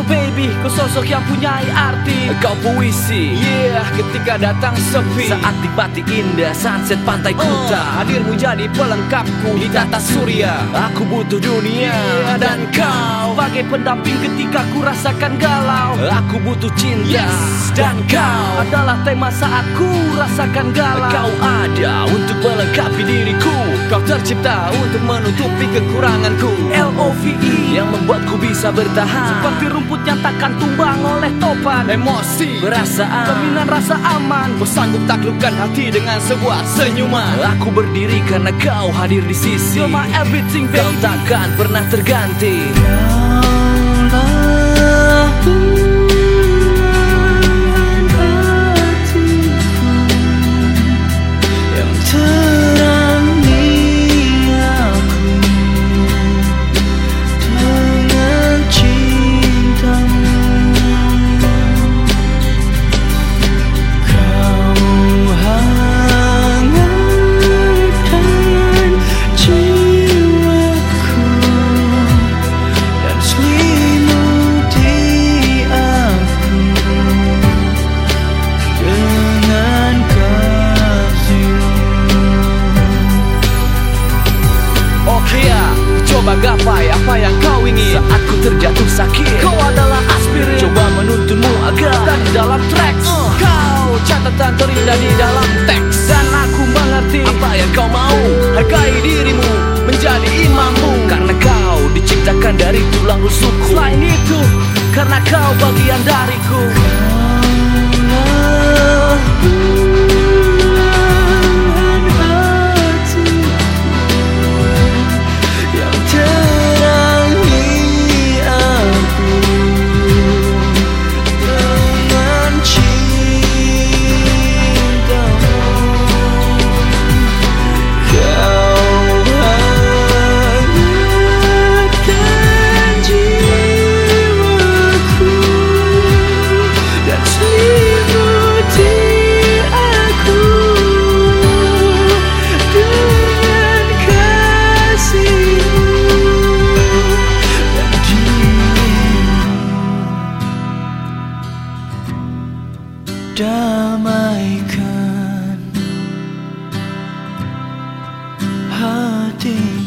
lebih Kau sosok yang punya arti. Kau puisi. Yeah, ketika datang sepi. Saat nikmati indah sunset pantai Oh, kuta. Hadirmu jadi pelengkapku di tata surya. Aku butuh dunia Yeah, dan kau Bagai pendamping ketika ku rasakan galau. Aku butuh cinta Yes, Dan kau adalah tema saat ku rasakan galau. Kau ada untuk melengkapi diriku. Kau tercipta untuk menutupi kekuranganku. L.O.V.E Yang membuatku bisa bertahan. Seperti rumput yang takkan tumbang oleh topan. Emosi Perasaan Jaminan rasa aman. Kau sanggup taklukkan hati dengan sebuah senyuman. Aku berdiri karena kau hadir di sisi. You're my everything Kau baby. takkan pernah terganti Yang coba gapai apa yang kau ingin. Saat ku terjatuh sakit Kau adalah aspirin. Coba menuntunmu agar. Dan di dalam tracks Kau catatan terindah di dalam teks. Dan aku mengerti Apa yang kau mau Hargai dirimu menjadi imammu. Karena kau diciptakan dari tulang rusukku. Selain itu Karena kau bagian dariku damaikan hatiku